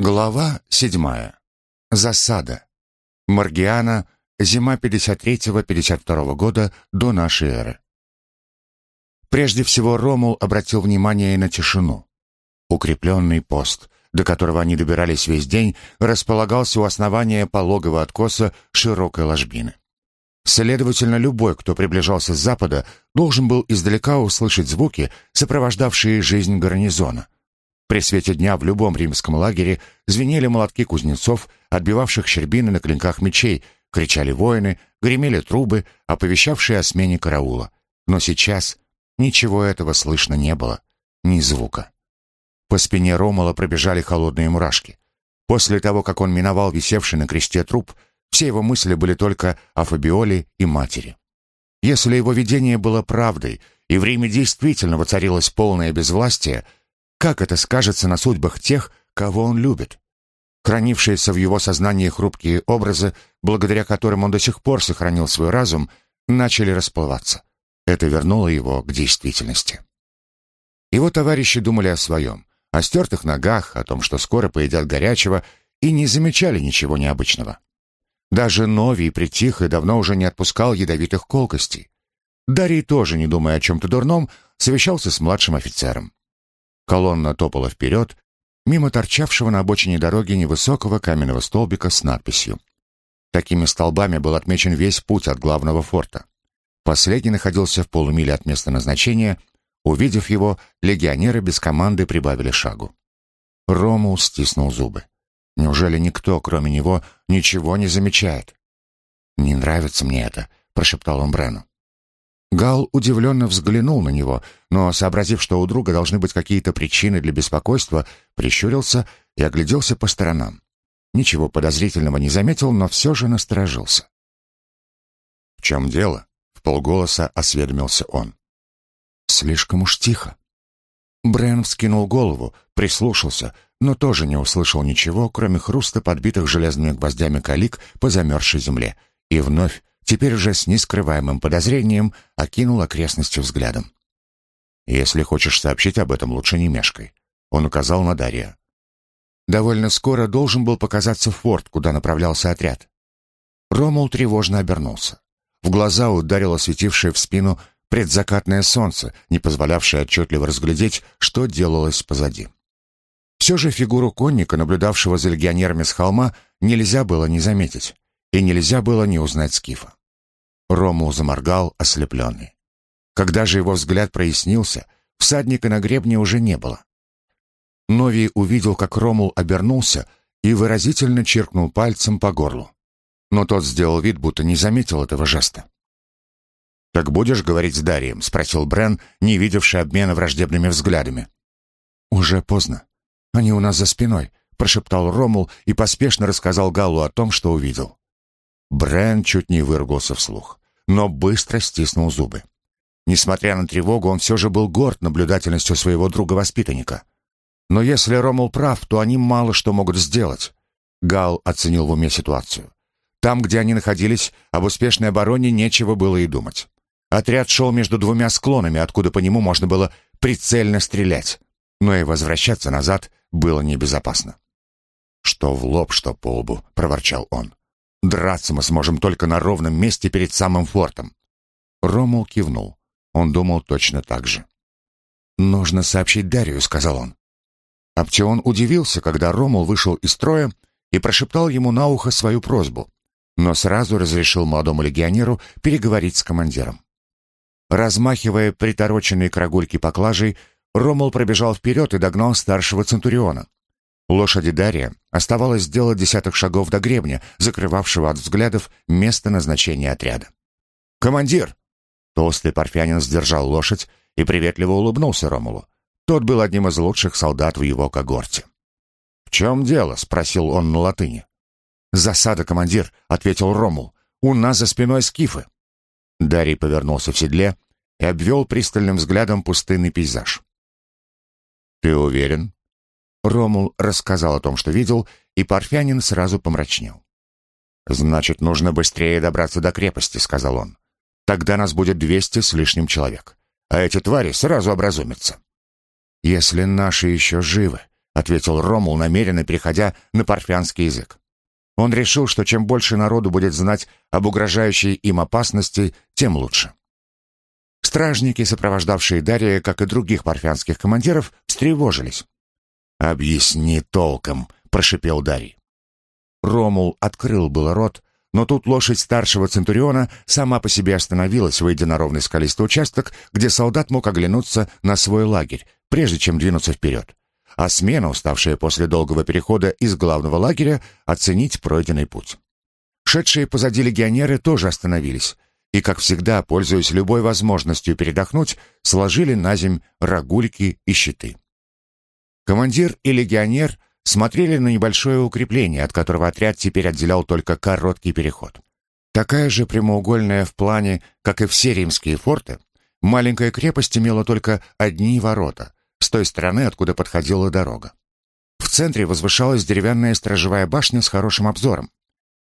Глава седьмая. Засада. Маргиана. Зима 53-52 года до нашей эры. Прежде всего Ромул обратил внимание на тишину. Укрепленный пост, до которого они добирались весь день, располагался у основания пологого откоса широкой ложбины. Следовательно, любой, кто приближался с запада, должен был издалека услышать звуки, сопровождавшие жизнь гарнизона — при свете дня в любом римском лагере звенели молотки кузнецов, отбивавших щербины на клинках мечей, кричали воины, гремели трубы, оповещавшие о смене караула. Но сейчас ничего этого слышно не было, ни звука. По спине Ромала пробежали холодные мурашки. После того, как он миновал висевший на кресте труп, все его мысли были только о Фабиоле и матери. Если его видение было правдой, и в Риме действительно воцарилось полное безвластие — как это скажется на судьбах тех, кого он любит? Хранившиеся в его сознании хрупкие образы, благодаря которым он до сих пор сохранил свой разум, начали расплываться. Это вернуло его к действительности. Его товарищи думали о своем, о стертых ногах, о том, что скоро поедят горячего, и не замечали ничего необычного. Даже Новий притих и давно уже не отпускал ядовитых колкостей. Дарий тоже, не думая о чем-то дурном, совещался с младшим офицером. Колонна топала вперед, мимо торчавшего на обочине дороги невысокого каменного столбика с надписью. Такими столбами был отмечен весь путь от главного форта. Последний находился в полумиле от места назначения. Увидев его, легионеры без команды прибавили шагу. Ромул стиснул зубы. Неужели никто, кроме него, ничего не замечает? «Не нравится мне это», — прошептал он Брену. Гал удивленно взглянул на него, но, сообразив, что у друга должны быть какие-то причины для беспокойства, прищурился и огляделся по сторонам. Ничего подозрительного не заметил, но все же насторожился. «В чем дело?» — в полголоса осведомился он. «Слишком уж тихо». Брэн вскинул голову, прислушался, но тоже не услышал ничего, кроме хруста подбитых железными гвоздями калик по замерзшей земле, и вновь теперь уже с нескрываемым подозрением окинул окрестности взглядом. «Если хочешь сообщить об этом, лучше не мешкай», — он указал на Дарья. Довольно скоро должен был показаться форт, куда направлялся отряд. Ромул тревожно обернулся. В глаза ударило светившее в спину предзакатное солнце, не позволявшее отчетливо разглядеть, что делалось позади. Все же фигуру конника, наблюдавшего за легионерами с холма, нельзя было не заметить, и нельзя было не узнать Скифа. Рому заморгал, ослепленный. Когда же его взгляд прояснился, всадника на гребне уже не было. Новий увидел, как Ромул обернулся и выразительно чиркнул пальцем по горлу. Но тот сделал вид, будто не заметил этого жеста. «Так будешь говорить с Дарием?» — спросил Брен, не видевший обмена враждебными взглядами. «Уже поздно. Они у нас за спиной», — прошептал Ромул и поспешно рассказал Галу о том, что увидел. Брен чуть не выругался вслух но быстро стиснул зубы. Несмотря на тревогу, он все же был горд наблюдательностью своего друга-воспитанника. Но если Ромул прав, то они мало что могут сделать. Гал оценил в уме ситуацию. Там, где они находились, об успешной обороне нечего было и думать. Отряд шел между двумя склонами, откуда по нему можно было прицельно стрелять. Но и возвращаться назад было небезопасно. «Что в лоб, что по лбу», — проворчал он. Драться мы сможем только на ровном месте перед самым фортом. Ромул кивнул. Он думал точно так же. «Нужно сообщить Дарию», — сказал он. Аптеон удивился, когда Ромул вышел из строя и прошептал ему на ухо свою просьбу, но сразу разрешил молодому легионеру переговорить с командиром. Размахивая притороченной к рогульке поклажей, Ромул пробежал вперед и догнал старшего Центуриона. Лошади Дария оставалось сделать десяток шагов до гребня, закрывавшего от взглядов место назначения отряда. «Командир!» Толстый парфянин сдержал лошадь и приветливо улыбнулся Ромулу. Тот был одним из лучших солдат в его когорте. «В чем дело?» — спросил он на латыни. «Засада, командир», — ответил Ромул. «У нас за спиной скифы». Дарий повернулся в седле и обвел пристальным взглядом пустынный пейзаж. «Ты уверен?» Ромул рассказал о том, что видел, и Парфянин сразу помрачнел. «Значит, нужно быстрее добраться до крепости», — сказал он. «Тогда нас будет двести с лишним человек, а эти твари сразу образумятся». «Если наши еще живы», — ответил Ромул, намеренно переходя на парфянский язык. Он решил, что чем больше народу будет знать об угрожающей им опасности, тем лучше. Стражники, сопровождавшие Дария, как и других парфянских командиров, встревожились. «Объясни толком», — прошипел Дарий. Ромул открыл было рот, но тут лошадь старшего Центуриона сама по себе остановилась, выйдя на ровный скалистый участок, где солдат мог оглянуться на свой лагерь, прежде чем двинуться вперед. А смена, уставшая после долгого перехода из главного лагеря, оценить пройденный путь. Шедшие позади легионеры тоже остановились, и, как всегда, пользуясь любой возможностью передохнуть, сложили на земь рогульки и щиты. Командир и легионер смотрели на небольшое укрепление, от которого отряд теперь отделял только короткий переход. Такая же прямоугольная в плане, как и все римские форты, маленькая крепость имела только одни ворота, с той стороны, откуда подходила дорога. В центре возвышалась деревянная сторожевая башня с хорошим обзором.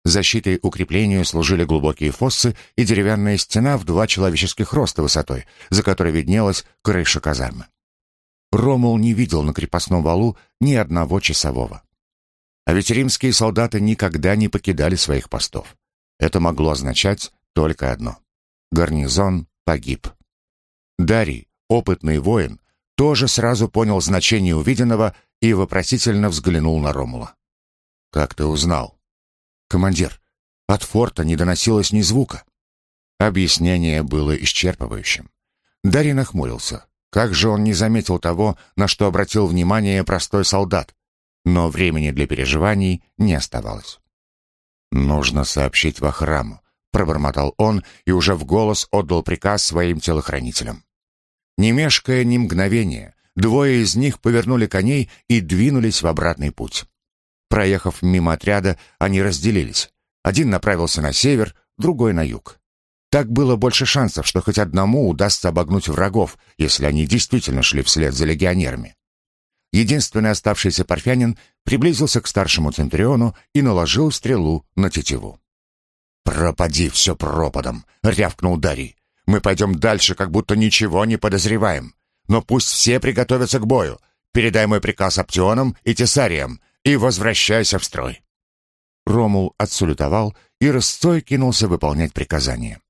Защитой укреплению служили глубокие фоссы и деревянная стена в два человеческих роста высотой, за которой виднелась крыша казармы. Ромул не видел на крепостном валу ни одного часового. А ведь римские солдаты никогда не покидали своих постов. Это могло означать только одно. Гарнизон погиб. Дарий, опытный воин, тоже сразу понял значение увиденного и вопросительно взглянул на Ромула. «Как ты узнал?» «Командир, от форта не доносилось ни звука». Объяснение было исчерпывающим. Дарий нахмурился. Как же он не заметил того, на что обратил внимание простой солдат? Но времени для переживаний не оставалось. «Нужно сообщить во храму», — пробормотал он и уже в голос отдал приказ своим телохранителям. Не мешкая ни мгновения, двое из них повернули коней и двинулись в обратный путь. Проехав мимо отряда, они разделились. Один направился на север, другой на юг. Так было больше шансов, что хоть одному удастся обогнуть врагов, если они действительно шли вслед за легионерами. Единственный оставшийся парфянин приблизился к старшему Центуриону и наложил стрелу на тетиву. «Пропади все пропадом!» — рявкнул Дарий. Мы пойдем дальше, как будто ничего не подозреваем. Но пусть все приготовятся к бою. Передай мой приказ Аптионам и Тесариям и возвращайся в строй». Ромул отсулютовал и рысцой кинулся выполнять приказание.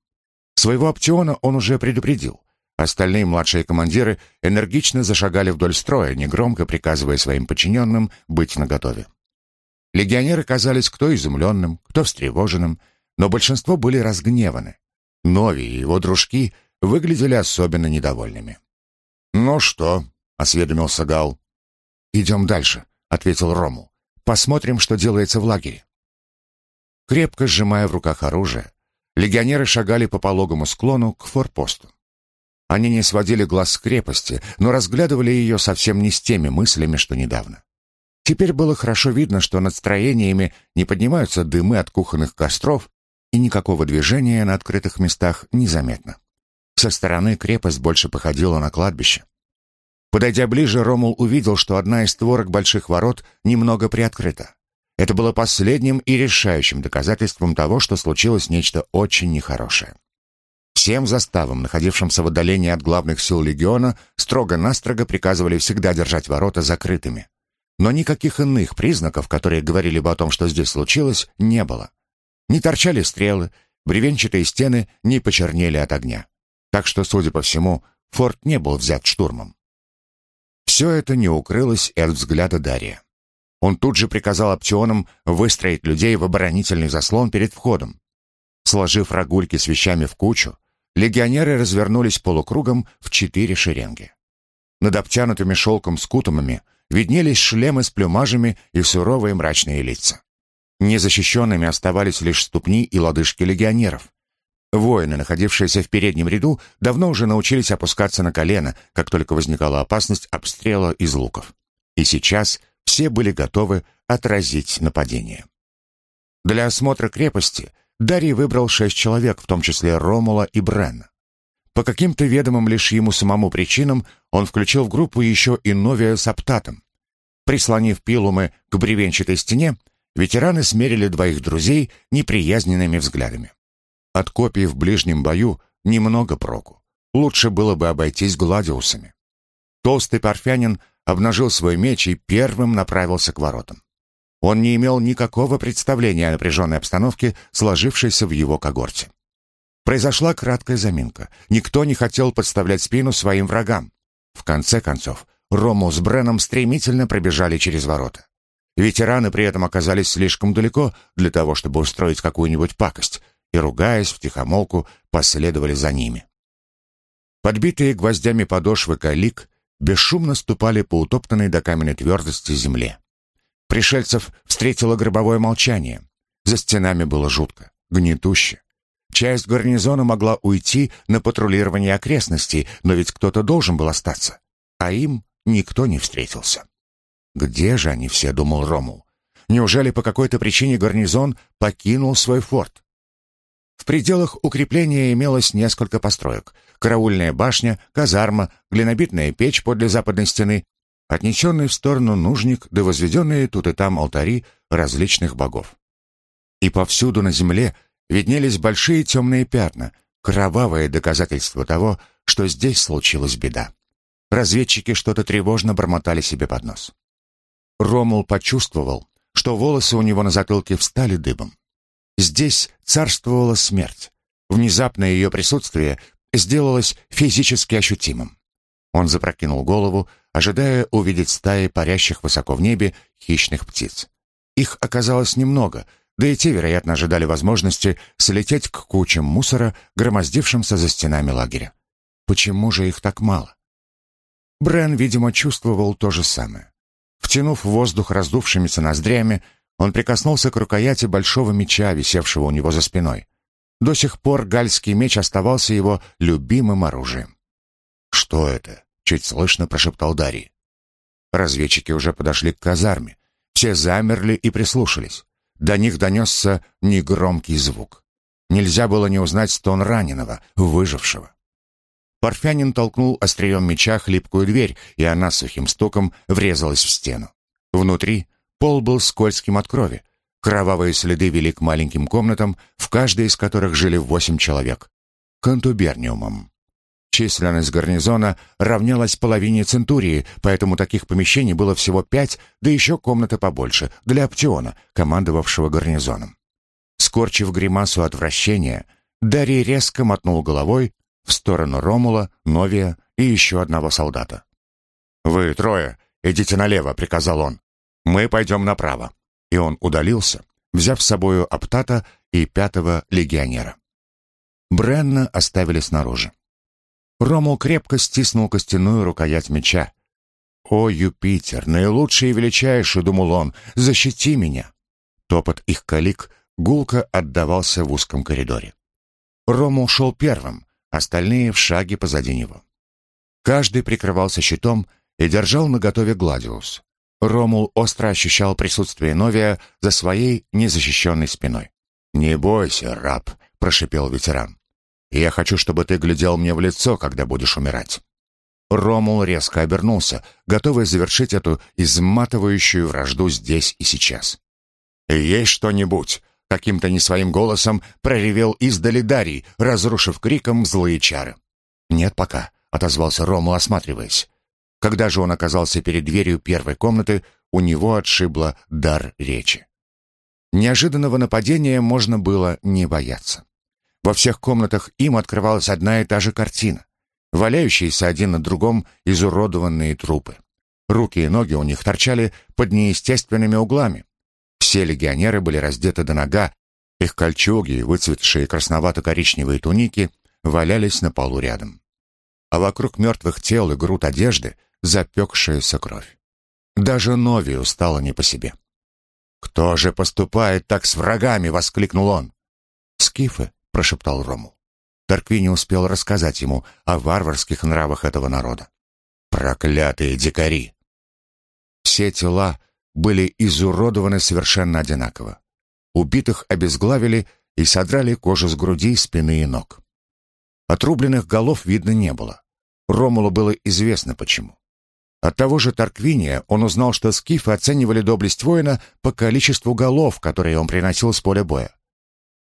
Своего Аптиона он уже предупредил. Остальные младшие командиры энергично зашагали вдоль строя, негромко приказывая своим подчиненным быть наготове. Легионеры казались кто изумленным, кто встревоженным, но большинство были разгневаны. Нови и его дружки выглядели особенно недовольными. «Ну что?» — осведомился Гал. «Идем дальше», — ответил Рому. «Посмотрим, что делается в лагере». Крепко сжимая в руках оружие, легионеры шагали по пологому склону к форпосту. Они не сводили глаз с крепости, но разглядывали ее совсем не с теми мыслями, что недавно. Теперь было хорошо видно, что над строениями не поднимаются дымы от кухонных костров, и никакого движения на открытых местах незаметно. Со стороны крепость больше походила на кладбище. Подойдя ближе, Ромул увидел, что одна из створок больших ворот немного приоткрыта. Это было последним и решающим доказательством того, что случилось нечто очень нехорошее. Всем заставам, находившимся в отдалении от главных сил легиона, строго-настрого приказывали всегда держать ворота закрытыми. Но никаких иных признаков, которые говорили бы о том, что здесь случилось, не было. Не торчали стрелы, бревенчатые стены не почернели от огня. Так что, судя по всему, форт не был взят штурмом. Все это не укрылось и от взгляда Дария. Он тут же приказал опционам выстроить людей в оборонительный заслон перед входом. Сложив рогульки с вещами в кучу, легионеры развернулись полукругом в четыре шеренги. Над обтянутыми шелком скутумами виднелись шлемы с плюмажами и суровые мрачные лица. Незащищенными оставались лишь ступни и лодыжки легионеров. Воины, находившиеся в переднем ряду, давно уже научились опускаться на колено, как только возникала опасность обстрела из луков. И сейчас все были готовы отразить нападение. Для осмотра крепости Дарий выбрал шесть человек, в том числе Ромула и Бренна. По каким-то ведомым лишь ему самому причинам он включил в группу еще и Новия с Аптатом. Прислонив пилумы к бревенчатой стене, ветераны смерили двоих друзей неприязненными взглядами. От копий в ближнем бою немного проку. Лучше было бы обойтись гладиусами. Толстый парфянин обнажил свой меч и первым направился к воротам. Он не имел никакого представления о напряженной обстановке, сложившейся в его когорте. Произошла краткая заминка. Никто не хотел подставлять спину своим врагам. В конце концов, Рому с Бреном стремительно пробежали через ворота. Ветераны при этом оказались слишком далеко для того, чтобы устроить какую-нибудь пакость, и, ругаясь втихомолку, последовали за ними. Подбитые гвоздями подошвы калик бесшумно ступали по утоптанной до каменной твердости земле. Пришельцев встретило гробовое молчание. За стенами было жутко, гнетуще. Часть гарнизона могла уйти на патрулирование окрестностей, но ведь кто-то должен был остаться. А им никто не встретился. «Где же они все?» — думал Ромул. «Неужели по какой-то причине гарнизон покинул свой форт?» В пределах укрепления имелось несколько построек. Караульная башня, казарма, глинобитная печь подле западной стены, отнесенный в сторону нужник да возведенные тут и там алтари различных богов. И повсюду на земле виднелись большие темные пятна, кровавое доказательство того, что здесь случилась беда. Разведчики что-то тревожно бормотали себе под нос. Ромул почувствовал, что волосы у него на затылке встали дыбом. Здесь царствовала смерть. Внезапное ее присутствие сделалось физически ощутимым. Он запрокинул голову, ожидая увидеть стаи парящих высоко в небе хищных птиц. Их оказалось немного, да и те, вероятно, ожидали возможности слететь к кучам мусора, громоздившимся за стенами лагеря. Почему же их так мало? Брен, видимо, чувствовал то же самое. Втянув воздух раздувшимися ноздрями, он прикоснулся к рукояти большого меча, висевшего у него за спиной. До сих пор гальский меч оставался его любимым оружием. «Что это?» — чуть слышно прошептал Дарий. Разведчики уже подошли к казарме. Все замерли и прислушались. До них донесся негромкий звук. Нельзя было не узнать стон раненого, выжившего. Парфянин толкнул острием меча хлипкую дверь, и она сухим стуком врезалась в стену. Внутри Пол был скользким от крови. Кровавые следы вели к маленьким комнатам, в каждой из которых жили восемь человек. Контуберниумом. Численность гарнизона равнялась половине центурии, поэтому таких помещений было всего пять, да еще комната побольше, для Аптиона, командовавшего гарнизоном. Скорчив гримасу отвращения, Дарий резко мотнул головой в сторону Ромула, Новия и еще одного солдата. «Вы трое, идите налево», — приказал он. Мы пойдем направо». И он удалился, взяв с собою Аптата и пятого легионера. Бренна оставили снаружи. Ромул крепко стиснул костяную рукоять меча. «О, Юпитер, наилучший и величайший!» — думал он. «Защити меня!» Топот их калик гулко отдавался в узком коридоре. Ромул шел первым, остальные в шаге позади него. Каждый прикрывался щитом и держал наготове Гладиус. Ромул остро ощущал присутствие Новия за своей незащищенной спиной. «Не бойся, раб», — прошипел ветеран. «Я хочу, чтобы ты глядел мне в лицо, когда будешь умирать». Ромул резко обернулся, готовый завершить эту изматывающую вражду здесь и сейчас. «Есть что-нибудь?» — каким-то не своим голосом проревел издали Дарий, разрушив криком злые чары. «Нет пока», — отозвался Ромул, осматриваясь. Когда же он оказался перед дверью первой комнаты, у него отшибло дар речи. Неожиданного нападения можно было не бояться. Во всех комнатах им открывалась одна и та же картина. Валяющиеся один на другом изуродованные трупы. Руки и ноги у них торчали под неестественными углами. Все легионеры были раздеты до нога, их кольчуги, выцветшие красновато-коричневые туники, валялись на полу рядом. А вокруг мертвых тел и груд одежды запекшаяся кровь. Даже Новию стало не по себе. «Кто же поступает так с врагами?» — воскликнул он. «Скифы», — прошептал Рому. Тарквини успел рассказать ему о варварских нравах этого народа. «Проклятые дикари!» Все тела были изуродованы совершенно одинаково. Убитых обезглавили и содрали кожу с груди, спины и ног. Отрубленных голов видно не было. Ромулу было известно почему. От того же Тарквиния он узнал, что скифы оценивали доблесть воина по количеству голов, которые он приносил с поля боя.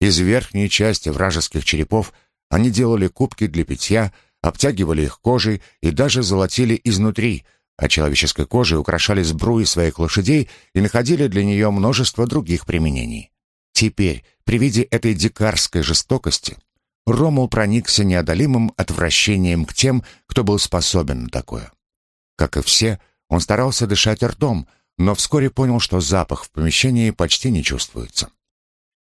Из верхней части вражеских черепов они делали кубки для питья, обтягивали их кожей и даже золотили изнутри, а человеческой кожей украшали сбруи своих лошадей и находили для нее множество других применений. Теперь, при виде этой дикарской жестокости, Ромул проникся неодолимым отвращением к тем, кто был способен на такое. Как и все, он старался дышать ртом, но вскоре понял, что запах в помещении почти не чувствуется.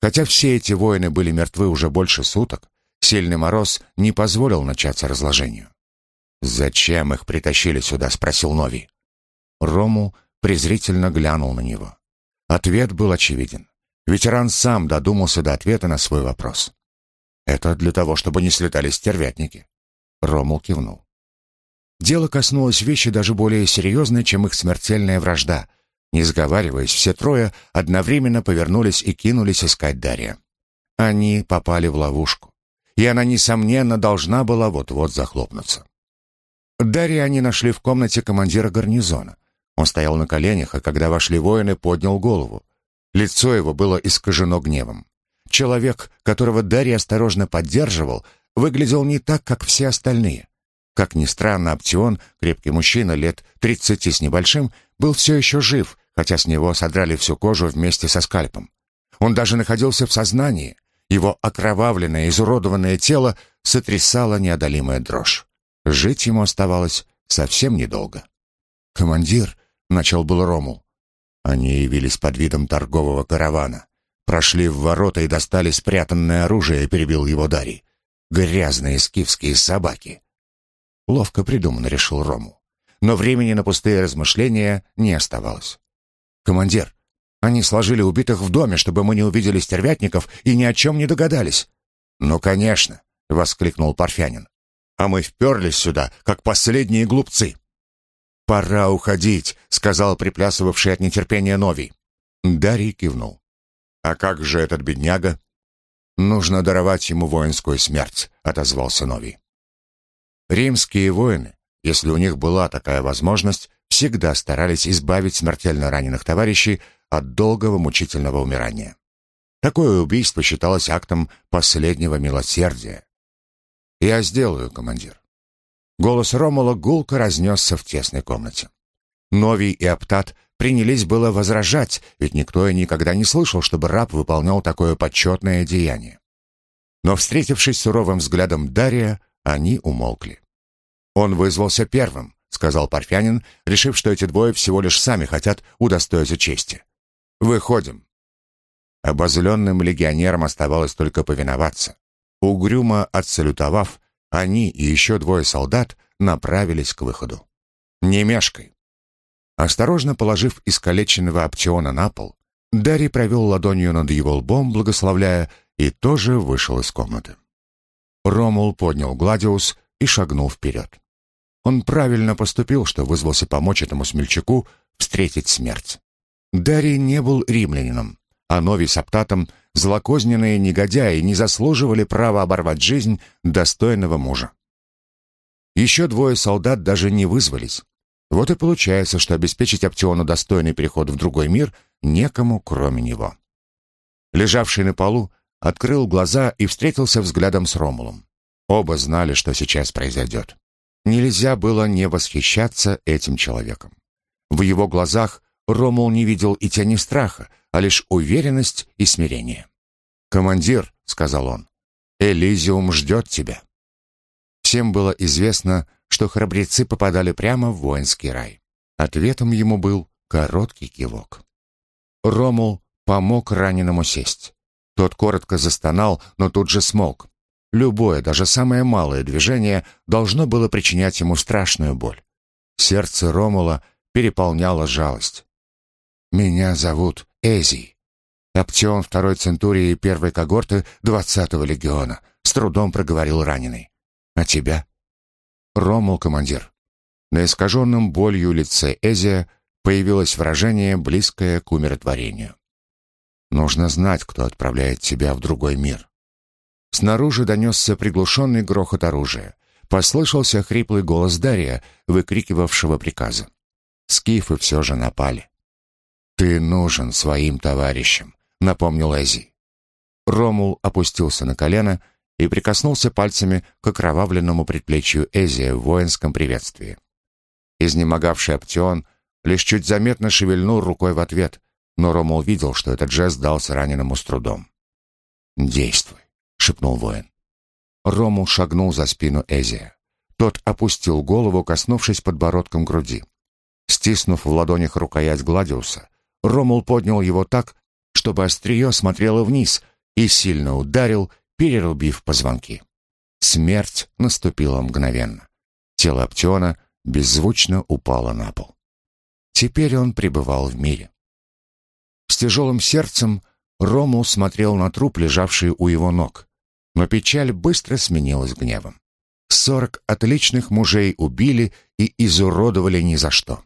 Хотя все эти воины были мертвы уже больше суток, сильный мороз не позволил начаться разложению. «Зачем их притащили сюда?» — спросил Нови. Рому презрительно глянул на него. Ответ был очевиден. Ветеран сам додумался до ответа на свой вопрос. Это для того, чтобы не слетали стервятники. Ромул кивнул. Дело коснулось вещи даже более серьезной, чем их смертельная вражда. Не сговариваясь, все трое одновременно повернулись и кинулись искать Дарья. Они попали в ловушку, и она, несомненно, должна была вот-вот захлопнуться. Дарья они нашли в комнате командира гарнизона. Он стоял на коленях, а когда вошли воины, поднял голову. Лицо его было искажено гневом. Человек, которого Дарья осторожно поддерживал, выглядел не так, как все остальные. Как ни странно, Аптион, крепкий мужчина лет тридцати с небольшим, был все еще жив, хотя с него содрали всю кожу вместе со скальпом. Он даже находился в сознании. Его окровавленное, изуродованное тело сотрясало неодолимая дрожь. Жить ему оставалось совсем недолго. «Командир», — начал был Рому. Они явились под видом торгового каравана. Прошли в ворота и достали спрятанное оружие, перебил его Дарий. Грязные скифские собаки. Ловко придумано, решил Рому. Но времени на пустые размышления не оставалось. «Командир, они сложили убитых в доме, чтобы мы не увидели стервятников и ни о чем не догадались». «Ну, конечно», — воскликнул Парфянин. «А мы вперлись сюда, как последние глупцы». «Пора уходить», — сказал приплясывавший от нетерпения Новий. Дарий кивнул. «А как же этот бедняга?» «Нужно даровать ему воинскую смерть», — отозвался Новий. Римские воины, если у них была такая возможность, всегда старались избавить смертельно раненых товарищей от долгого мучительного умирания. Такое убийство считалось актом последнего милосердия. «Я сделаю, командир». Голос Ромула гулко разнесся в тесной комнате. Новий и Аптат принялись было возражать, ведь никто и никогда не слышал, чтобы раб выполнял такое почетное деяние. Но, встретившись суровым взглядом Дария, они умолкли. «Он вызвался первым», — сказал Парфянин, решив, что эти двое всего лишь сами хотят удостоиться чести. «Выходим». Обозленным легионерам оставалось только повиноваться. Угрюмо отсалютовав, они и еще двое солдат направились к выходу. «Не мешкай», Осторожно положив искалеченного Аптиона на пол, Дарий провел ладонью над его лбом, благословляя, и тоже вышел из комнаты. Ромул поднял Гладиус и шагнул вперед. Он правильно поступил, что вызвался помочь этому смельчаку встретить смерть. Дарий не был римлянином, а Нови с Аптатом злокозненные негодяи не заслуживали права оборвать жизнь достойного мужа. Еще двое солдат даже не вызвались, вот и получается, что обеспечить Аптиону достойный переход в другой мир некому, кроме него. Лежавший на полу открыл глаза и встретился взглядом с Ромулом. Оба знали, что сейчас произойдет. Нельзя было не восхищаться этим человеком. В его глазах Ромул не видел и тени страха, а лишь уверенность и смирение. «Командир», — сказал он, — «Элизиум ждет тебя». Всем было известно, что храбрецы попадали прямо в воинский рай. Ответом ему был короткий кивок. Ромул помог раненому сесть. Тот коротко застонал, но тут же смолк. Любое, даже самое малое движение должно было причинять ему страшную боль. Сердце Ромула переполняло жалость. «Меня зовут Эзий. Оптион второй центурии первой когорты двадцатого легиона», — с трудом проговорил раненый. «А тебя?» «Ромул, командир». На искаженном болью лице Эзия появилось выражение, близкое к умиротворению. «Нужно знать, кто отправляет тебя в другой мир». Снаружи донесся приглушенный грохот оружия. Послышался хриплый голос Дария, выкрикивавшего приказы. Скифы все же напали. «Ты нужен своим товарищам», — напомнил Эзи. Ромул опустился на колено и прикоснулся пальцами к окровавленному предплечью Эзия в воинском приветствии. Изнемогавший Аптеон лишь чуть заметно шевельнул рукой в ответ, но Ромул видел, что этот жест дался раненому с трудом. «Действуй», — шепнул воин. Ромул шагнул за спину Эзия. Тот опустил голову, коснувшись подбородком груди. Стиснув в ладонях рукоять Гладиуса, Ромул поднял его так, чтобы острие смотрело вниз, и сильно ударил, перерубив позвонки. Смерть наступила мгновенно. Тело Аптеона беззвучно упало на пол. Теперь он пребывал в мире. С тяжелым сердцем Ромул смотрел на труп, лежавший у его ног, но печаль быстро сменилась гневом. Сорок отличных мужей убили и изуродовали ни за что.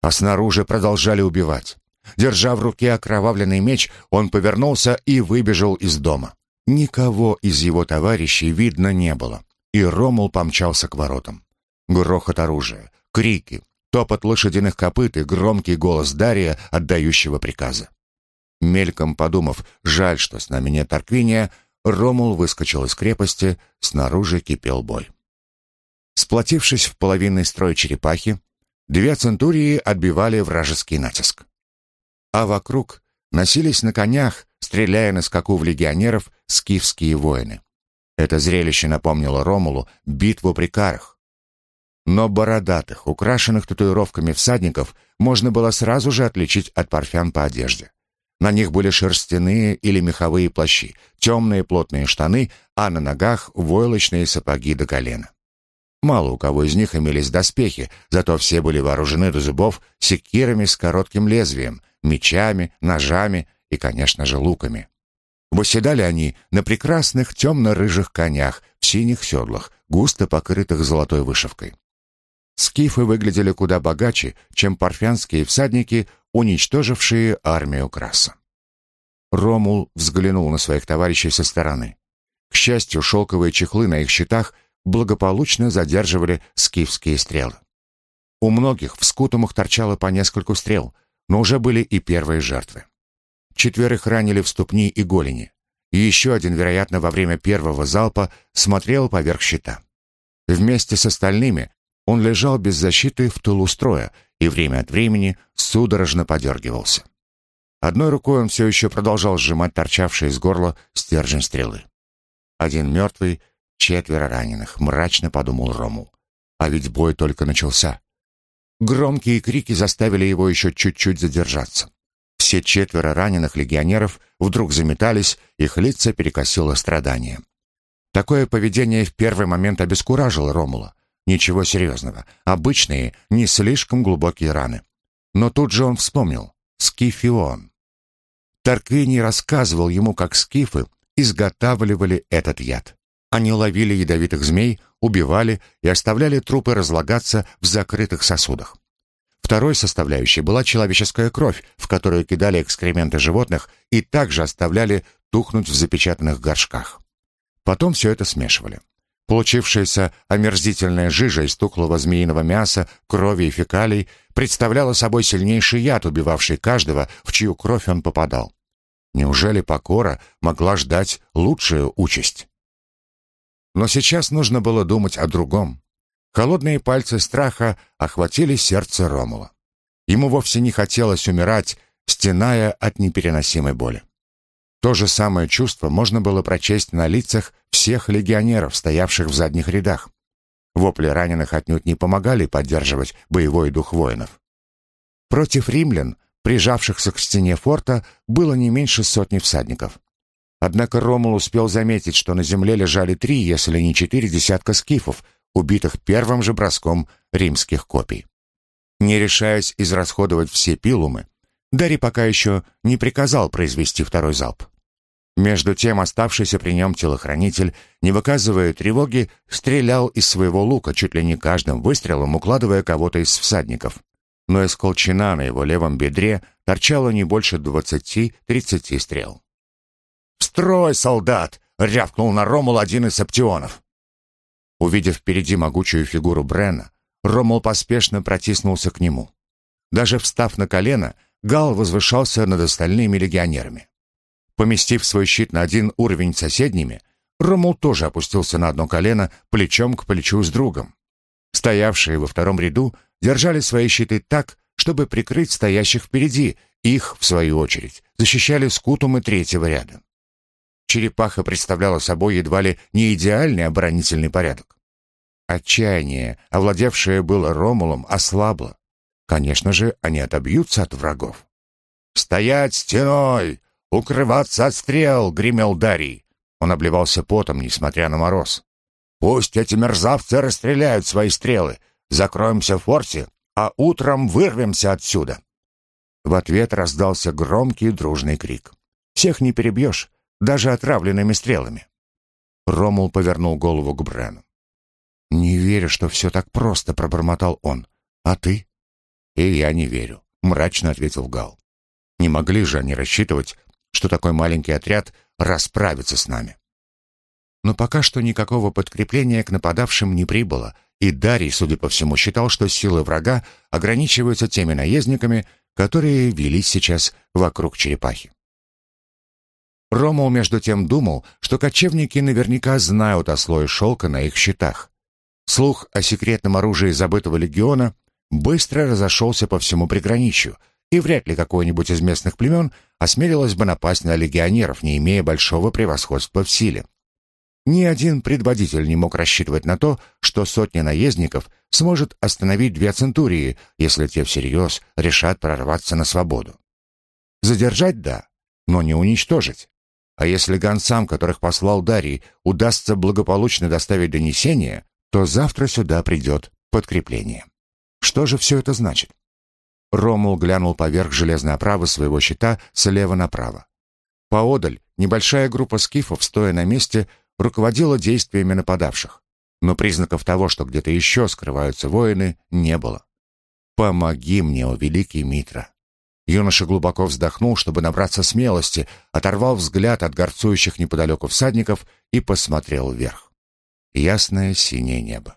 А снаружи продолжали убивать. Держа в руке окровавленный меч, он повернулся и выбежал из дома. Никого из его товарищей видно не было, и Ромул помчался к воротам. Грохот оружия, крики, топот лошадиных копыт и громкий голос Дария, отдающего приказы. Мельком подумав, жаль, что с нами нет Тарквиния, Ромул выскочил из крепости, снаружи кипел бой. Сплотившись в половинный строй черепахи, две центурии отбивали вражеский натиск. А вокруг носились на конях, стреляя на скаку в легионеров, скифские воины. Это зрелище напомнило Ромулу битву при Карах. Но бородатых, украшенных татуировками всадников можно было сразу же отличить от парфян по одежде. На них были шерстяные или меховые плащи, темные плотные штаны, а на ногах войлочные сапоги до колена. Мало у кого из них имелись доспехи, зато все были вооружены до зубов секирами с коротким лезвием, мечами, ножами и, конечно же, луками. Восседали они на прекрасных темно-рыжих конях в синих седлах, густо покрытых золотой вышивкой. Скифы выглядели куда богаче, чем парфянские всадники, уничтожившие армию Краса. Ромул взглянул на своих товарищей со стороны. К счастью, шелковые чехлы на их щитах благополучно задерживали скифские стрелы. У многих в скутумах торчало по нескольку стрел, но уже были и первые жертвы. Четверых ранили в ступни и голени. И еще один, вероятно, во время первого залпа смотрел поверх щита. Вместе с остальными он лежал без защиты в тылу строя и время от времени судорожно подергивался. Одной рукой он все еще продолжал сжимать торчавший из горла стержень стрелы. Один мертвый, четверо раненых, мрачно подумал Рому. А ведь бой только начался. Громкие крики заставили его еще чуть-чуть задержаться. Все четверо раненых легионеров вдруг заметались, их лица перекосило страдание. Такое поведение в первый момент обескуражило Ромула. Ничего серьезного, обычные, не слишком глубокие раны. Но тут же он вспомнил Скифион. Тарквини рассказывал ему, как скифы изготавливали этот яд. Они ловили ядовитых змей, убивали и оставляли трупы разлагаться в закрытых сосудах. Второй составляющей была человеческая кровь, в которую кидали экскременты животных и также оставляли тухнуть в запечатанных горшках. Потом все это смешивали. Получившаяся омерзительная жижа из тухлого змеиного мяса, крови и фекалий представляла собой сильнейший яд, убивавший каждого, в чью кровь он попадал. Неужели покора могла ждать лучшую участь? Но сейчас нужно было думать о другом. Холодные пальцы страха охватили сердце Ромула. Ему вовсе не хотелось умирать, стеная от непереносимой боли. То же самое чувство можно было прочесть на лицах всех легионеров, стоявших в задних рядах. Вопли раненых отнюдь не помогали поддерживать боевой дух воинов. Против римлян, прижавшихся к стене форта, было не меньше сотни всадников. Однако Ромул успел заметить, что на земле лежали три, если не четыре десятка скифов, убитых первым же броском римских копий. Не решаясь израсходовать все пилумы, Дарий пока еще не приказал произвести второй залп. Между тем оставшийся при нем телохранитель, не выказывая тревоги, стрелял из своего лука, чуть ли не каждым выстрелом укладывая кого-то из всадников. Но из колчана на его левом бедре торчало не больше двадцати-тридцати стрел строй, солдат!» — рявкнул на Ромул один из оптионов. Увидев впереди могучую фигуру Брена, Ромул поспешно протиснулся к нему. Даже встав на колено, Гал возвышался над остальными легионерами. Поместив свой щит на один уровень с соседними, Ромул тоже опустился на одно колено, плечом к плечу с другом. Стоявшие во втором ряду держали свои щиты так, чтобы прикрыть стоящих впереди, их, в свою очередь, защищали скутумы третьего ряда. Черепаха представляла собой едва ли не идеальный оборонительный порядок. Отчаяние, овладевшее было Ромулом, ослабло. Конечно же, они отобьются от врагов. «Стоять стеной! Укрываться от стрел!» — гремел Дарий. Он обливался потом, несмотря на мороз. «Пусть эти мерзавцы расстреляют свои стрелы. Закроемся в форте, а утром вырвемся отсюда!» В ответ раздался громкий дружный крик. «Всех не перебьешь, даже отравленными стрелами!» Ромул повернул голову к Брену. «Не верю, что все так просто», — пробормотал он. «А ты?» «И я не верю», — мрачно ответил Гал. «Не могли же они рассчитывать, что такой маленький отряд расправится с нами?» Но пока что никакого подкрепления к нападавшим не прибыло, и Дарий, судя по всему, считал, что силы врага ограничиваются теми наездниками, которые велись сейчас вокруг черепахи. Ромул между тем думал, что кочевники наверняка знают о слое шелка на их щитах. Слух о секретном оружии забытого легиона быстро разошелся по всему приграничью, и вряд ли какое-нибудь из местных племен осмелилось бы напасть на легионеров, не имея большого превосходства в силе. Ни один предводитель не мог рассчитывать на то, что сотня наездников сможет остановить две центурии, если те всерьез решат прорваться на свободу. Задержать — да, но не уничтожить. А если гонцам, которых послал Дарий, удастся благополучно доставить донесение, то завтра сюда придет подкрепление. Что же все это значит? Ромул глянул поверх железной оправы своего щита слева направо. Поодаль небольшая группа скифов, стоя на месте, руководила действиями нападавших. Но признаков того, что где-то еще скрываются воины, не было. «Помоги мне, о великий Митра!» Юноша глубоко вздохнул, чтобы набраться смелости, оторвал взгляд от горцующих неподалеку всадников и посмотрел вверх. Ясное синее небо.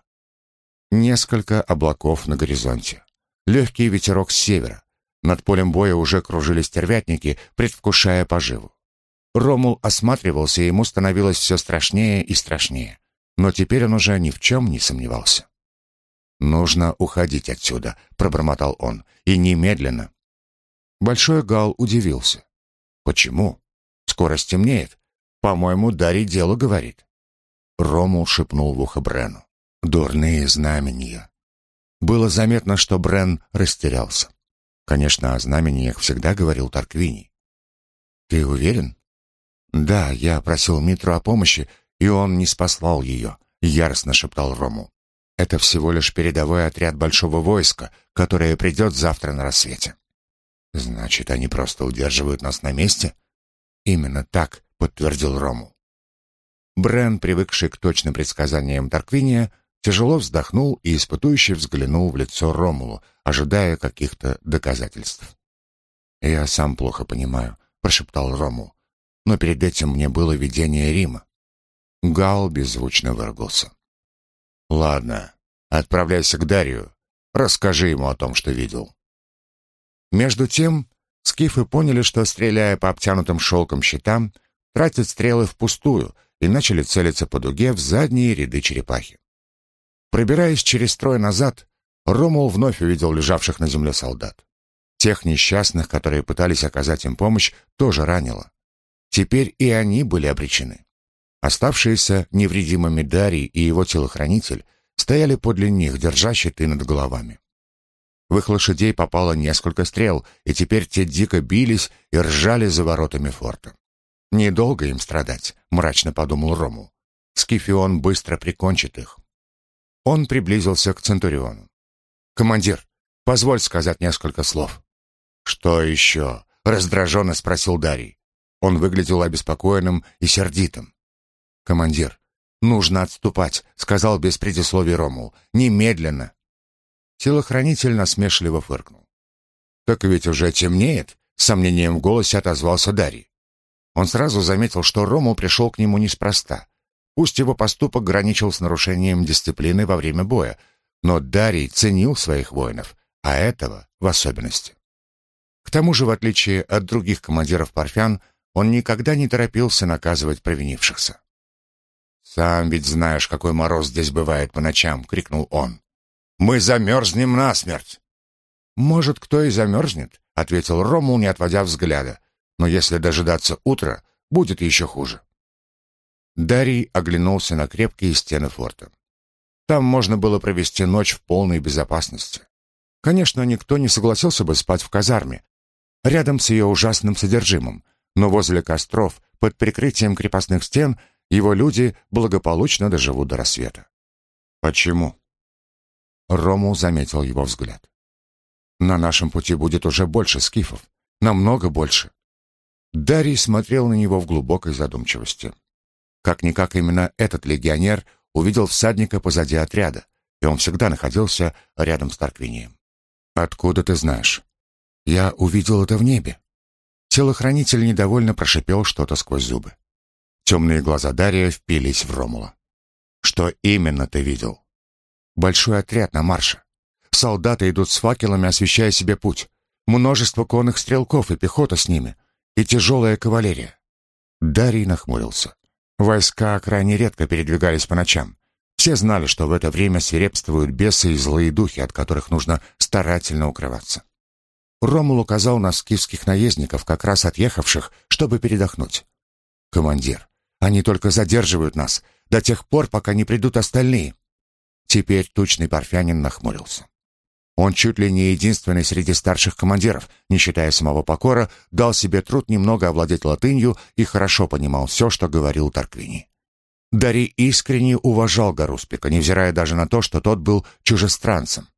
Несколько облаков на горизонте. Легкий ветерок с севера. Над полем боя уже кружились тервятники, предвкушая поживу. Ромул осматривался, и ему становилось все страшнее и страшнее. Но теперь он уже ни в чем не сомневался. «Нужно уходить отсюда», — пробормотал он, — «и немедленно». Большой Гал удивился. «Почему? Скоро стемнеет. По-моему, Дарий дело говорит». Ромул шепнул в ухо Брену. «Дурные знамения». Было заметно, что Брен растерялся. Конечно, о знамениях всегда говорил Тарквини. «Ты уверен?» «Да, я просил Митру о помощи, и он не спаслал ее», — яростно шептал Рому. «Это всего лишь передовой отряд большого войска, которое придет завтра на рассвете». «Значит, они просто удерживают нас на месте?» «Именно так», — подтвердил Рому. Брен, привыкший к точным предсказаниям Тарквиния, тяжело вздохнул и испытующе взглянул в лицо Ромулу, ожидая каких-то доказательств. «Я сам плохо понимаю», — прошептал Ромул но перед этим мне было видение Рима. Гал беззвучно выругался. «Ладно, отправляйся к Дарию, расскажи ему о том, что видел». Между тем, скифы поняли, что, стреляя по обтянутым шелком щитам, тратят стрелы впустую и начали целиться по дуге в задние ряды черепахи. Пробираясь через строй назад, Ромул вновь увидел лежавших на земле солдат. Тех несчастных, которые пытались оказать им помощь, тоже ранило. Теперь и они были обречены. Оставшиеся невредимыми Дарий и его телохранитель стояли подле них, держа щиты над головами. В их лошадей попало несколько стрел, и теперь те дико бились и ржали за воротами форта. «Недолго им страдать», — мрачно подумал Рому. «Скифион быстро прикончит их». Он приблизился к Центуриону. «Командир, позволь сказать несколько слов». «Что еще?» — раздраженно спросил Дарий. Он выглядел обеспокоенным и сердитым. «Командир, нужно отступать», — сказал без предисловий Ромул. «Немедленно». Телохранитель насмешливо фыркнул. «Так ведь уже темнеет», — с сомнением в голосе отозвался Дарий. Он сразу заметил, что Ромул пришел к нему неспроста. Пусть его поступок граничил с нарушением дисциплины во время боя, но Дарий ценил своих воинов, а этого в особенности. К тому же, в отличие от других командиров парфян, он никогда не торопился наказывать провинившихся. «Сам ведь знаешь, какой мороз здесь бывает по ночам!» — крикнул он. Мы замерзнем насмерть!» «Может, кто и замерзнет», — ответил Ромул, не отводя взгляда. «Но если дожидаться утра, будет еще хуже». Дарий оглянулся на крепкие стены форта. Там можно было провести ночь в полной безопасности. Конечно, никто не согласился бы спать в казарме, рядом с ее ужасным содержимым, но возле костров, под прикрытием крепостных стен, его люди благополучно доживут до рассвета. Почему? Рому заметил его взгляд. На нашем пути будет уже больше скифов, намного больше. Дарий смотрел на него в глубокой задумчивости. Как-никак именно этот легионер увидел всадника позади отряда, и он всегда находился рядом с Тарквинием. «Откуда ты знаешь?» «Я увидел это в небе». Телохранитель недовольно прошипел что-то сквозь зубы. Темные глаза Дария впились в Ромула. «Что именно ты видел?» «Большой отряд на марше. Солдаты идут с факелами, освещая себе путь. Множество конных стрелков и пехота с ними. И тяжелая кавалерия». Дарий нахмурился. Войска крайне редко передвигались по ночам. Все знали, что в это время свирепствуют бесы и злые духи, от которых нужно старательно укрываться. Ромул указал на скифских наездников, как раз отъехавших, чтобы передохнуть. «Командир, они только задерживают нас до тех пор, пока не придут остальные». Теперь тучный парфянин нахмурился. Он чуть ли не единственный среди старших командиров, не считая самого Покора, дал себе труд немного овладеть латынью и хорошо понимал все, что говорил Тарквини. Дарий искренне уважал Гаруспика, невзирая даже на то, что тот был чужестранцем.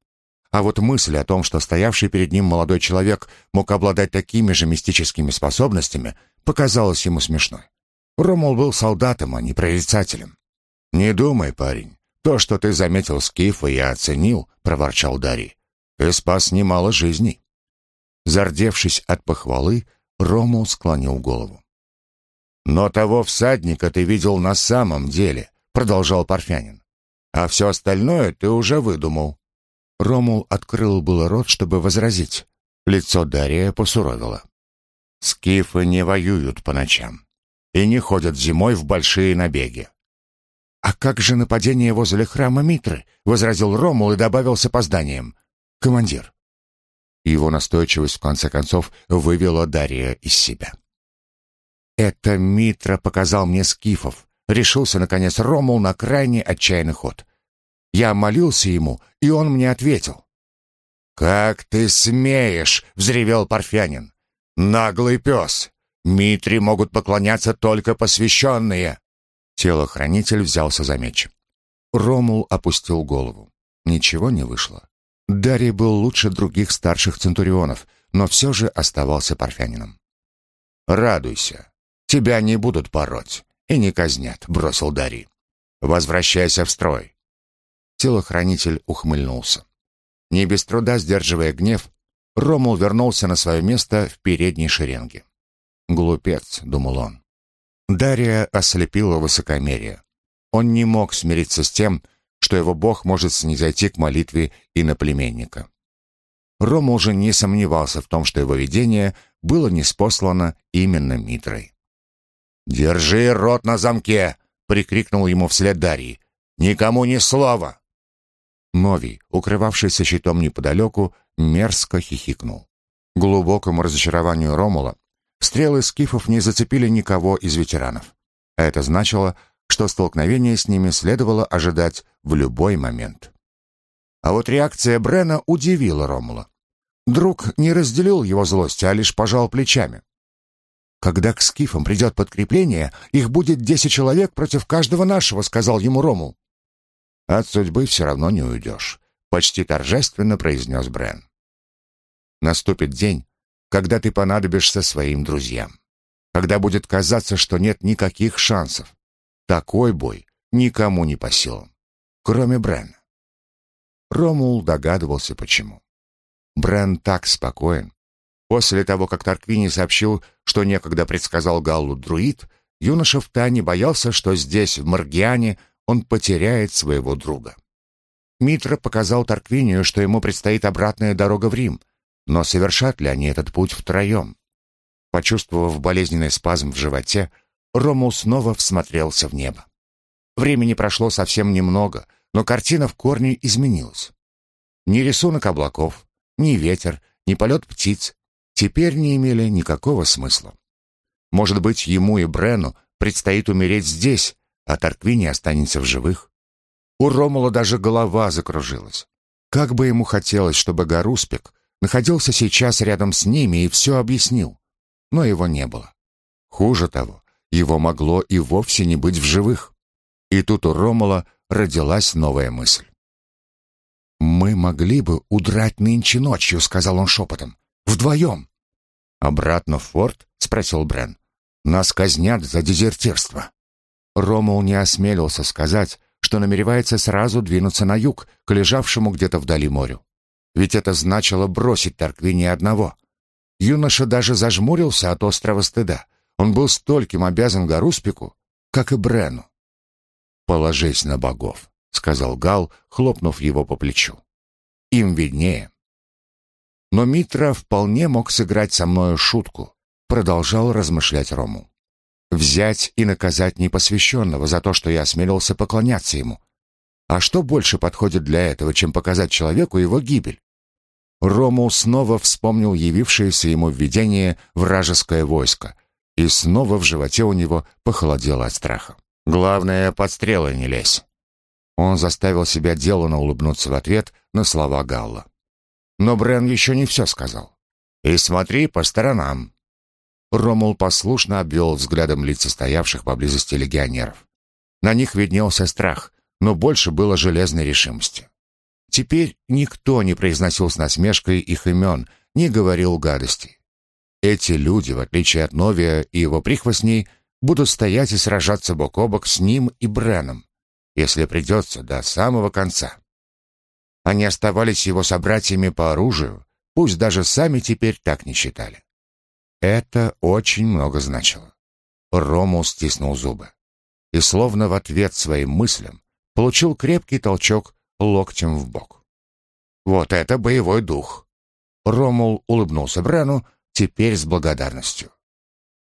А вот мысль о том, что стоявший перед ним молодой человек мог обладать такими же мистическими способностями, показалась ему смешной. Ромул был солдатом, а не прорицателем. «Не думай, парень. То, что ты заметил Скифа, я оценил», — проворчал Дарий. Ты спас немало жизней. Зардевшись от похвалы, Ромул склонил голову. «Но того всадника ты видел на самом деле», — продолжал Парфянин. «А все остальное ты уже выдумал». Ромул открыл было рот, чтобы возразить. Лицо Дария посуровило. «Скифы не воюют по ночам и не ходят зимой в большие набеги». «А как же нападение возле храма Митры?» — возразил Ромул и добавил с опозданием командир». Его настойчивость, в конце концов, вывела Дария из себя. «Это Митра показал мне скифов», — решился, наконец, Ромул на крайне отчаянный ход. Я молился ему, и он мне ответил. «Как ты смеешь!» — взревел Парфянин. «Наглый пес! Митре могут поклоняться только посвященные!» Телохранитель взялся за меч. Ромул опустил голову. Ничего не вышло. Дарий был лучше других старших центурионов, но все же оставался парфянином. «Радуйся, тебя не будут пороть и не казнят», — бросил Дарий. «Возвращайся в строй». Телохранитель ухмыльнулся. Не без труда сдерживая гнев, Ромул вернулся на свое место в передней шеренге. «Глупец», — думал он. Дария ослепила высокомерие. Он не мог смириться с тем, что его бог может снизойти к молитве иноплеменника. Рома уже не сомневался в том, что его видение было неспослано именно Митрой. «Держи рот на замке!» — прикрикнул ему вслед Дарьи. «Никому ни слова!» Новий, укрывавшийся щитом неподалеку, мерзко хихикнул. глубокому разочарованию Ромула стрелы скифов не зацепили никого из ветеранов. А это значило, что столкновение с ними следовало ожидать в любой момент. А вот реакция Брена удивила Ромула. Друг не разделил его злость, а лишь пожал плечами. «Когда к скифам придет подкрепление, их будет десять человек против каждого нашего», — сказал ему Ромул. «От судьбы все равно не уйдешь», — почти торжественно произнес Брен. «Наступит день, когда ты понадобишься своим друзьям, когда будет казаться, что нет никаких шансов. Такой бой никому не по силам, кроме Брена. Ромул догадывался, почему. Брен так спокоен. После того, как Тарквини сообщил, что некогда предсказал Галлу друид, юноша в тайне боялся, что здесь, в Маргиане, он потеряет своего друга. Митра показал Тарквинию, что ему предстоит обратная дорога в Рим, но совершат ли они этот путь втроем? Почувствовав болезненный спазм в животе, Ромул снова всмотрелся в небо. Времени прошло совсем немного, но картина в корне изменилась. Ни рисунок облаков, ни ветер, ни полет птиц теперь не имели никакого смысла. Может быть, ему и Брену предстоит умереть здесь, а Тарквини останется в живых? У Ромула даже голова закружилась. Как бы ему хотелось, чтобы Гаруспик находился сейчас рядом с ними и все объяснил. Но его не было. Хуже того, его могло и вовсе не быть в живых. И тут у Ромула родилась новая мысль. «Мы могли бы удрать нынче ночью», — сказал он шепотом. «Вдвоем». «Обратно в форт?» — спросил Брен. «Нас казнят за дезертирство». Ромул не осмелился сказать, что намеревается сразу двинуться на юг, к лежавшему где-то вдали морю. Ведь это значило бросить Тарквини одного. Юноша даже зажмурился от острого стыда. Он был стольким обязан Гаруспику, как и Брену. «Положись на богов», — сказал Гал, хлопнув его по плечу. «Им виднее». Но Митра вполне мог сыграть со мною шутку, продолжал размышлять Рому. Взять и наказать непосвященного за то, что я осмелился поклоняться ему. А что больше подходит для этого, чем показать человеку его гибель? Рому снова вспомнил явившееся ему в видение вражеское войско, и снова в животе у него похолодело от страха. Главное, под стрелы не лезь. Он заставил себя деланно улыбнуться в ответ на слова Галла. Но Брен еще не все сказал. «И смотри по сторонам». Ромул послушно обвел взглядом лица стоявших поблизости легионеров. На них виднелся страх, но больше было железной решимости. Теперь никто не произносил с насмешкой их имен, не говорил гадостей. Эти люди, в отличие от Новия и его прихвостней, будут стоять и сражаться бок о бок с ним и Бреном, если придется, до самого конца. Они оставались его собратьями по оружию, пусть даже сами теперь так не считали. Это очень много значило. Рому стиснул зубы и, словно в ответ своим мыслям, получил крепкий толчок локтем в бок. Вот это боевой дух. Ромул улыбнулся Брену, теперь с благодарностью.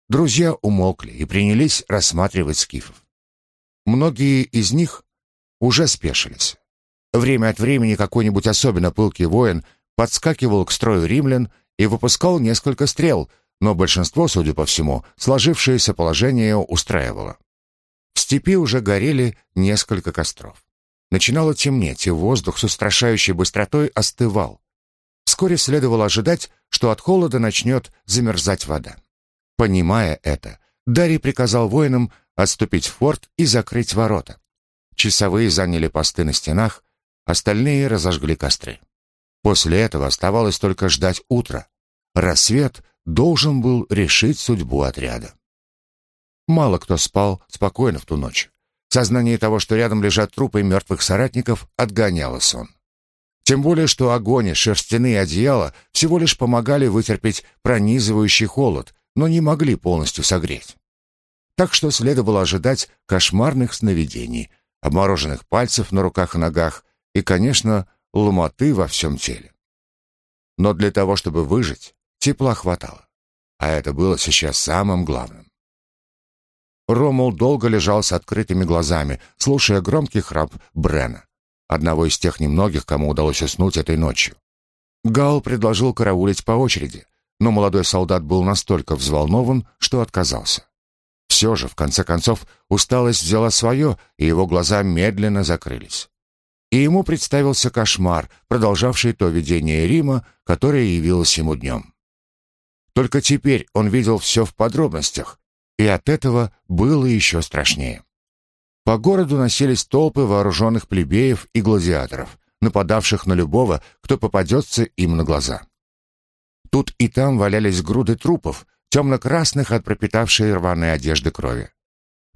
Друзья умолкли и принялись рассматривать скифов. Многие из них уже спешились. Время от времени какой-нибудь особенно пылкий воин подскакивал к строю римлян и выпускал несколько стрел, но большинство, судя по всему, сложившееся положение устраивало. В степи уже горели несколько костров. Начинало темнеть, и воздух с устрашающей быстротой остывал. Вскоре следовало ожидать, что от холода начнет замерзать вода. Понимая это, Дарий приказал воинам отступить в форт и закрыть ворота. Часовые заняли посты на стенах, остальные разожгли костры. После этого оставалось только ждать утра. Рассвет должен был решить судьбу отряда. Мало кто спал спокойно в ту ночь. Сознание того, что рядом лежат трупы мертвых соратников, отгоняло сон. Тем более, что огонь шерстяные одеяла всего лишь помогали вытерпеть пронизывающий холод, но не могли полностью согреть. Так что следовало ожидать кошмарных сновидений, обмороженных пальцев на руках и ногах и, конечно, ломоты во всем теле. Но для того, чтобы выжить, тепла хватало. А это было сейчас самым главным. Ромул долго лежал с открытыми глазами, слушая громкий храп Брена, одного из тех немногих, кому удалось уснуть этой ночью. Гал предложил караулить по очереди, но молодой солдат был настолько взволнован, что отказался. Все же, в конце концов, усталость взяла свое, и его глаза медленно закрылись. И ему представился кошмар, продолжавший то видение Рима, которое явилось ему днем. Только теперь он видел все в подробностях, и от этого было еще страшнее. По городу носились толпы вооруженных плебеев и гладиаторов, нападавших на любого, кто попадется им на глаза. Тут и там валялись груды трупов, темно-красных от пропитавшей рваной одежды крови.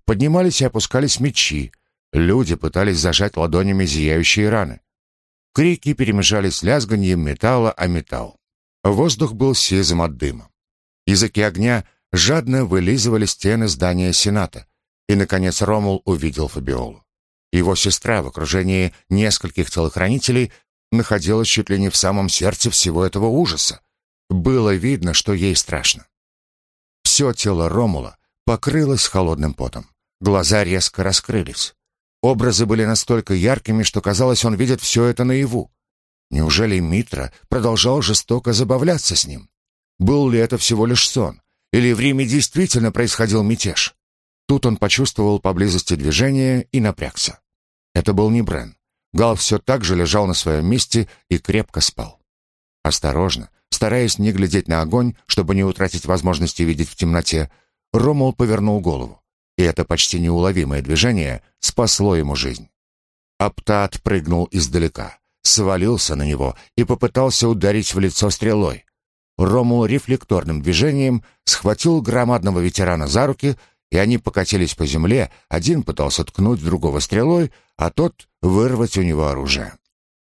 Поднимались и опускались мечи, люди пытались зажать ладонями зияющие раны. Крики перемежались с лязганьем металла о металл. Воздух был сизым от дыма. Языки огня жадно вылизывали стены здания Сената, и, наконец, Ромул увидел Фабиолу. Его сестра в окружении нескольких телохранителей находилась чуть ли не в самом сердце всего этого ужаса. Было видно, что ей страшно. Все тело Ромула покрылось холодным потом. Глаза резко раскрылись. Образы были настолько яркими, что казалось, он видит все это наяву. Неужели Митра продолжал жестоко забавляться с ним? Был ли это всего лишь сон? Или в Риме действительно происходил мятеж? Тут он почувствовал поблизости движение и напрягся. Это был не Брен. Гал все так же лежал на своем месте и крепко спал. Осторожно, стараясь не глядеть на огонь, чтобы не утратить возможности видеть в темноте, Ромул повернул голову, и это почти неуловимое движение спасло ему жизнь. Аптат прыгнул издалека, свалился на него и попытался ударить в лицо стрелой. Ромул рефлекторным движением схватил громадного ветерана за руки, и они покатились по земле, один пытался ткнуть другого стрелой, а тот вырвать у него оружие.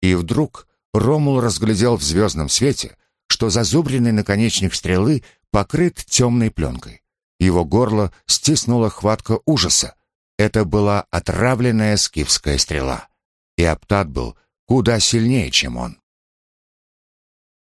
И вдруг Ромул разглядел в звездном свете, что зазубренный наконечник стрелы покрыт темной пленкой. Его горло стиснула хватка ужаса. Это была отравленная скифская стрела. И Аптат был куда сильнее, чем он.